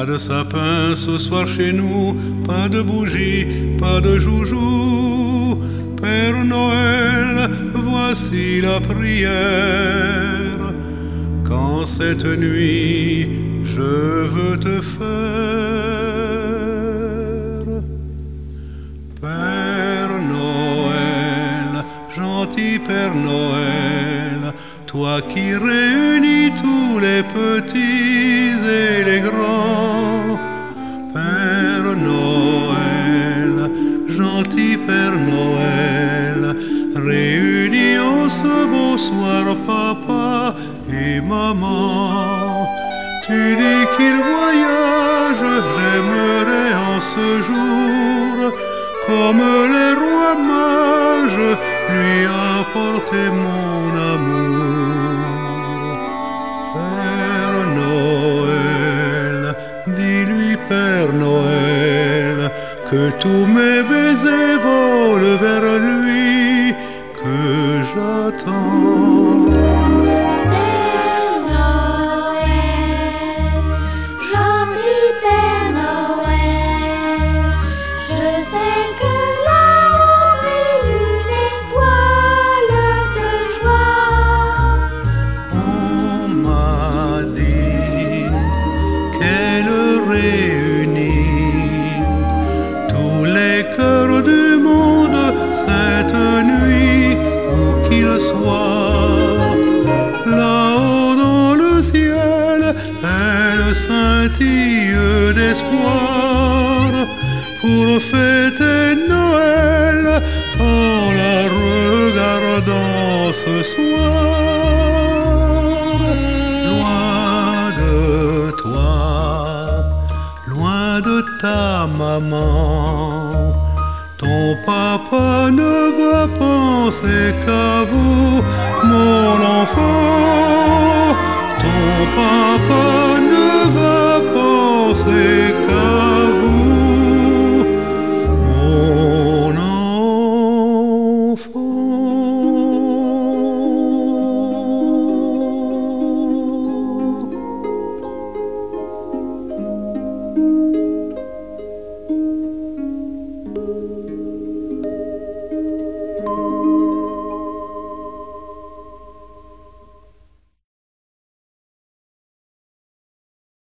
Pas de sapin ce soir chez nous, pas de bougie, pas de joujou. Père Noël, voici la prière. Quand cette nuit je veux te faire. Père Noël, gentil Père Noël, toi qui réunis tous les petits et les grands. Père Noël, gentil Père Noël, réunis en ce beau soir papa et maman. Tu dis qu'il voyage, j'aimerais en ce jour, comme les rois mages, lui apporter mon amour. Noël, que tous mes baisers scintille d'espoir pour fêter Noël en la regardant ce soir. Loin de toi, loin de ta maman. Ton papa ne va penser qu'à vous, mon enfant.